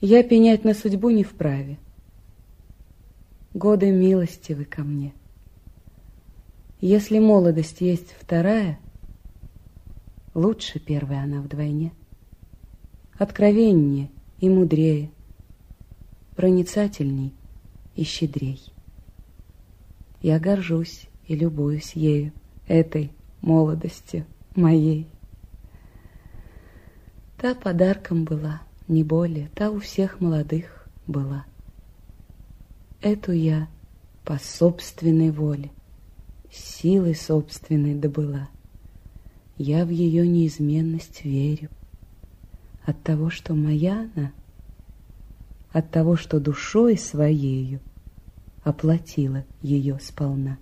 Я пенять на судьбу не вправе. Годы милостивы ко мне. Если молодость есть вторая, Лучше первая она вдвойне. Откровеннее и мудрее, Проницательней и щедрей. Я горжусь и любуюсь ею, Этой молодостью моей. Та подарком была, не более, Та у всех молодых была. Эту я по собственной воле, Силой собственной добыла. Я в ее неизменность верю. От того, что моя она, от того, что душой своею оплатила ее сполна.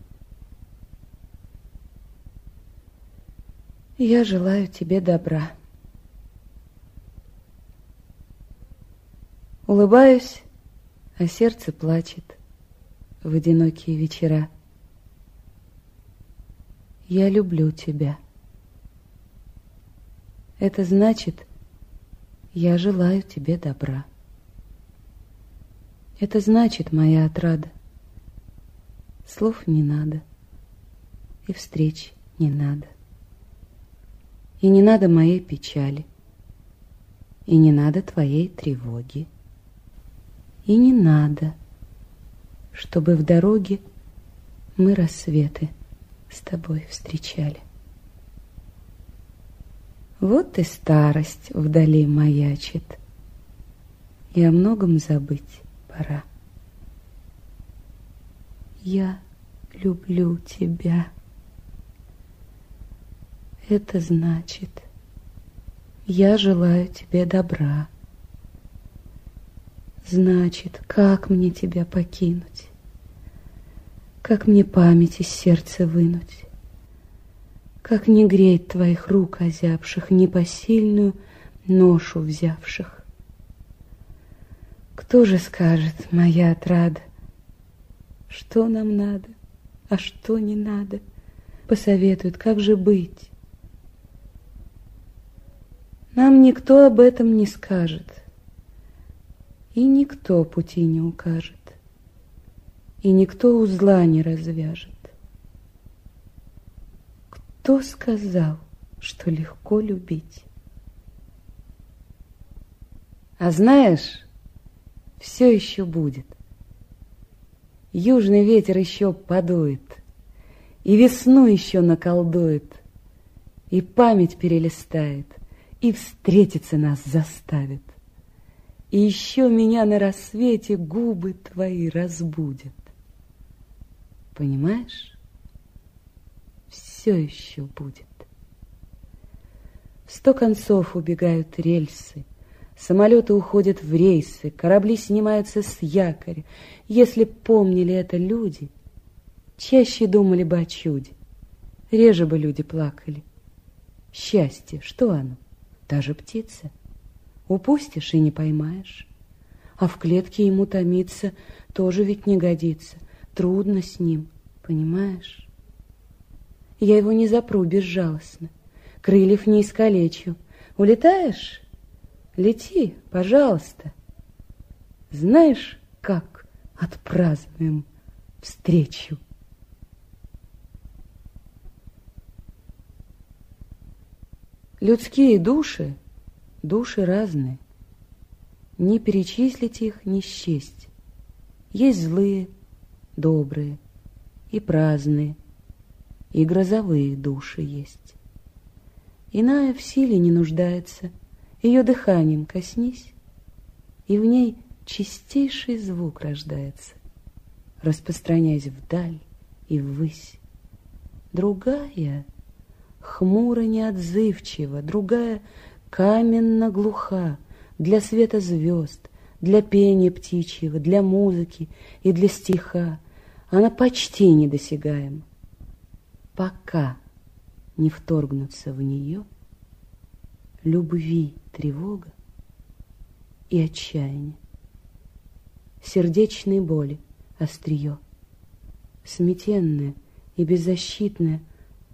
Я желаю тебе добра. Улыбаюсь, а сердце плачет в одинокие вечера. Я люблю тебя. Это значит, я желаю тебе добра. Это значит, моя отрада. Слов не надо, и встреч не надо. И не надо моей печали, и не надо твоей тревоги. И не надо, чтобы в дороге мы рассветы с тобой встречали. Вот и старость вдали маячит, И о многом забыть пора. Я люблю тебя. Это значит, я желаю тебе добра. Значит, как мне тебя покинуть? Как мне память из сердца вынуть? Как не греть твоих рук озябших, Непосильную ношу взявших? Кто же скажет, моя отрада, Что нам надо, а что не надо? Посоветует, как же быть? Нам никто об этом не скажет, И никто пути не укажет, И никто узла не развяжет. Кто сказал, что легко любить? А знаешь, все еще будет. Южный ветер еще подует, И весну еще наколдует, И память перелистает, И встретиться нас заставит. И еще меня на рассвете губы твои разбудят. Понимаешь? все еще будет. В сто концов убегают рельсы, Самолеты уходят в рейсы, корабли снимаются с якоря. Если помнили это люди, чаще думали бы о чуде, реже бы люди плакали. Счастье, что оно? Та же птица. Упустишь и не поймаешь. А в клетке ему томиться тоже ведь не годится. Трудно с ним, понимаешь? Я его не запру безжалостно, крыльев не искалечу. Улетаешь? Лети, пожалуйста. Знаешь, как отпразднуем встречу? Людские души, души разные. Не перечислить их, не счесть. Есть злые, добрые и праздные, и грозовые души есть. Иная в силе не нуждается, ее дыханием коснись, и в ней чистейший звук рождается, распространяясь вдаль и ввысь. Другая хмуро неотзывчива, другая каменно глуха для света звезд, для пения птичьего, для музыки и для стиха. Она почти недосягаема пока не вторгнуться в нее любви тревога и отчаяние, сердечной боли острие, сметенная и беззащитная,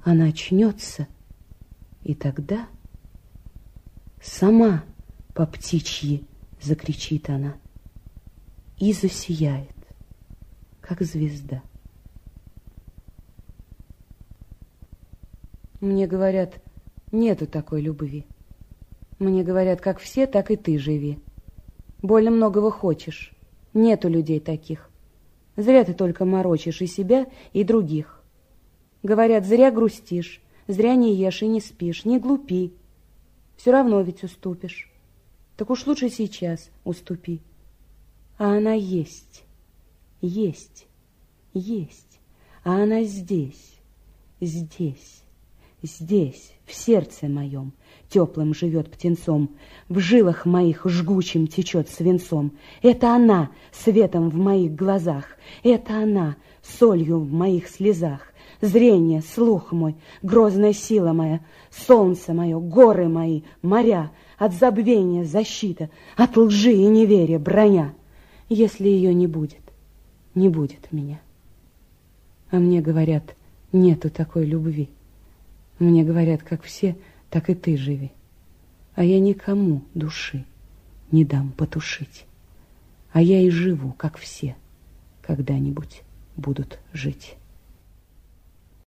она очнется, и тогда сама по птичьи закричит она и засияет, как звезда. Мне говорят, нету такой любви. Мне говорят, как все, так и ты живи. Больно многого хочешь. Нету людей таких. Зря ты только морочишь и себя, и других. Говорят, зря грустишь, зря не ешь и не спишь, не глупи. Все равно ведь уступишь. Так уж лучше сейчас уступи. А она есть, есть, есть. А она здесь, здесь, здесь, в сердце моем, теплым живет птенцом, в жилах моих жгучим течет свинцом. Это она светом в моих глазах, это она солью в моих слезах. Зрение, слух мой, грозная сила моя, солнце мое, горы мои, моря, от забвения защита, от лжи и неверия броня. Если ее не будет, не будет меня. А мне говорят, нету такой любви. Мне говорят, как все, так и ты живи. А я никому души не дам потушить. А я и живу, как все, когда-нибудь будут жить.